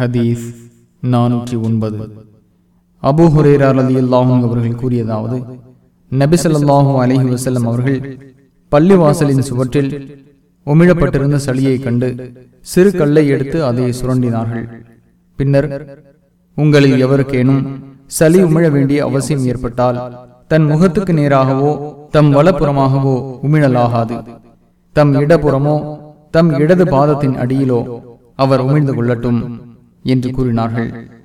ஹதீஸ் நானூற்றி ஒன்பது. அபு ஹுரேரா அலி அல்லாஹும் அவர்கள் கூறியதாவது நபிசல்லாஹூ அலஹி வசல்லம் அவர்கள் பள்ளிவாசலின் சுவற்றில் உமிழப்பட்டிருந்த சளியை கண்டு சிறு கல்லை எடுத்து அதை சுரண்டினார்கள். பின்னர் உங்களில் எவருக்கேனும் சளி உமிழ வேண்டிய அவசியம் ஏற்பட்டால் தன் முகத்துக்கு நேராகவோ தம் வலப்புறமாகவோ உமிழலாகாது. தம் இடப்புறமோ தம் இடது பாதத்தின் அடியிலோ அவர் உமிழ்ந்து கொள்ளட்டும். என்று கூறினார்கள்.